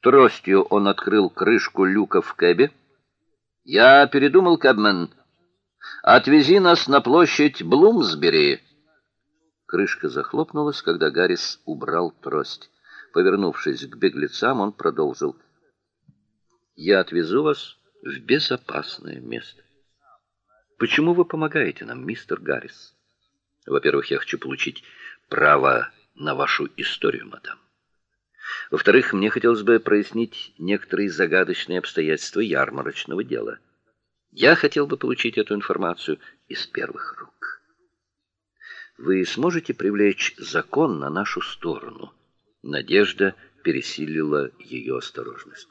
Тростью он открыл крышку люка в кэбе. «Я передумал, кэбмен. Отвези нас на площадь Блумсбери». Крышка захлопнулась, когда Гаррис убрал трость. Повернувшись к беглецам, он продолжил. «Я отвезу вас в безопасное место. Почему вы помогаете нам, мистер Гаррис? Во-первых, я хочу получить право на вашу историю, мадам. Во-вторых, мне хотелось бы прояснить некоторые загадочные обстоятельства ярмарочного дела. Я хотел бы получить эту информацию из первых рук. Вы сможете привлечь закон на нашу сторону? Надежда пересилила ее осторожность.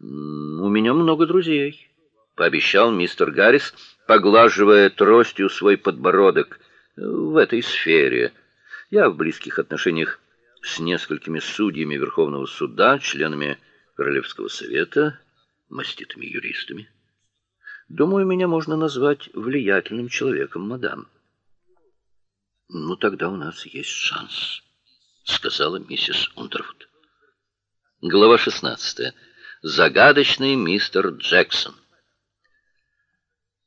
У меня много друзей, пообещал мистер Гаррис, поглаживая тростью свой подбородок в этой сфере. Я в близких отношениях с несколькими судьями Верховного суда, членами Королевского совета, маститыми юристами. Думаю, меня можно назвать влиятельным человеком, мадам. Ну тогда у нас есть шанс, сказала миссис Унтервуд. Глава 16. Загадочный мистер Джексон.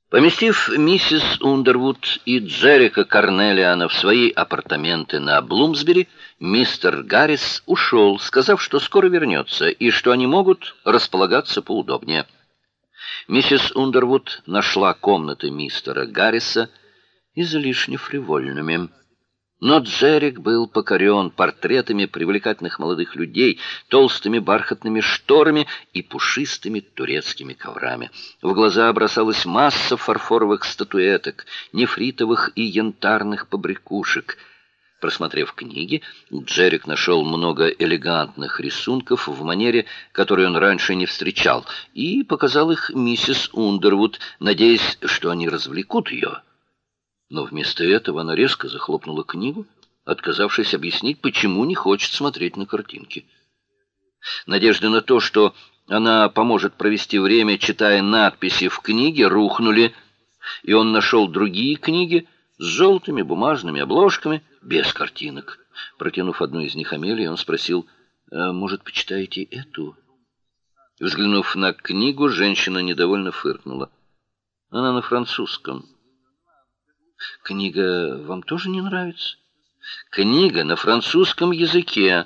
Поместив миссис Ундервуд и Джерика Карнелиана в свои апартаменты на Блумсбери, мистер Гаррис ушел, сказав, что скоро вернется и что они могут располагаться поудобнее. Миссис Ундервуд нашла комнаты мистера Гарриса излишне фривольными. Но Джерик был покорен портретами привлекательных молодых людей, толстыми бархатными шторами и пушистыми турецкими коврами. В глаза бросалась масса фарфоровых статуэток, нефритовых и янтарных побрякушек. Просмотрев книги, Джерик нашел много элегантных рисунков в манере, которую он раньше не встречал, и показал их миссис Ундервуд, надеясь, что они развлекут ее. Но вместо этого она резко захлопнула книгу, отказавшись объяснить, почему не хочет смотреть на картинки. Надежды на то, что она поможет провести время, читая надписи в книге, рухнули, и он нашел другие книги с желтыми бумажными обложками, без картинок. Протянув одну из них Амелии, он спросил, «А, «Может, почитаете эту?» Взглянув на книгу, женщина недовольно фыркнула. Она на французском. Книга вам тоже не нравится? Книга на французском языке.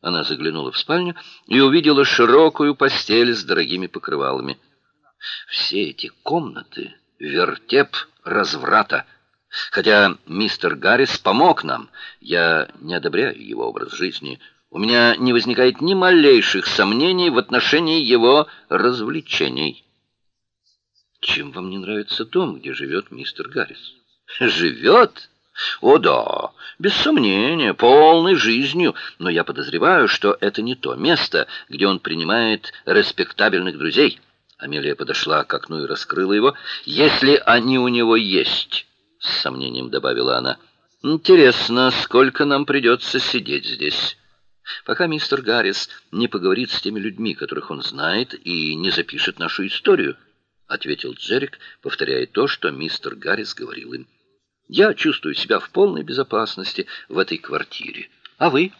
Она заглянула в спальню и увидела широкую постель с дорогими покрывалами. Все эти комнаты вертеп разврата. Хотя мистер Гаррис помог нам, я не одобряю его образ жизни. У меня не возникает ни малейших сомнений в отношении его развлечений. Чем вам не нравится дом, где живет мистер Гаррис? Живет? О да, без сомнения, полной жизнью, но я подозреваю, что это не то место, где он принимает респектабельных друзей. Амелия подошла к окну и раскрыла его. Если они у него есть, с сомнением добавила она. Интересно, сколько нам придется сидеть здесь? Пока мистер Гаррис не поговорит с теми людьми, которых он знает, и не запишет нашу историю, ответил Джерик, повторяя то, что мистер Гаррис говорил им. Я чувствую себя в полной безопасности в этой квартире. А вы?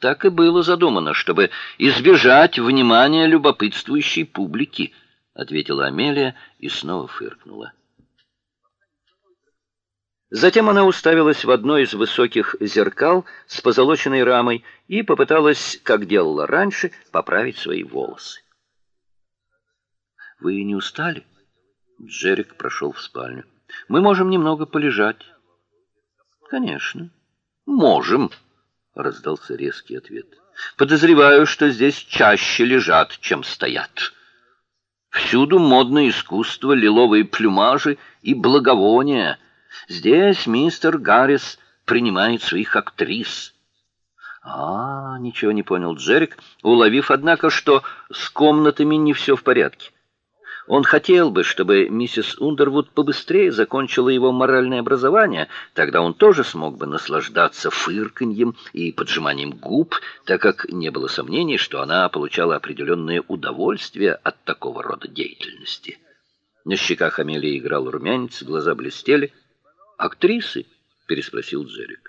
Так и было задумано, чтобы избежать внимания любопытствующей публики, ответила Амелия и снова фыркнула. Затем она уставилась в одно из высоких зеркал с позолоченной рамой и попыталась, как делала раньше, поправить свои волосы. Вы не устали? Джерик прошел в спальню. Мы можем немного полежать. Конечно, можем, раздался резкий ответ. Подозреваю, что здесь чаще лежат, чем стоят. Всюду модное искусство, лиловые плюмажи и благовония. Здесь мистер Гаррис принимает своих актрис. А, ничего не понял Джерик, уловив однако, что с комнатами не все в порядке. Он хотел бы, чтобы миссис Ундервуд побыстрее закончила его моральное образование, тогда он тоже смог бы наслаждаться фырканьем и поджиманием губ, так как не было сомнений, что она получала определенное удовольствие от такого рода деятельности. На щеках Амелии играл румянец, глаза блестели. "Актрисы?" переспросил Джерик.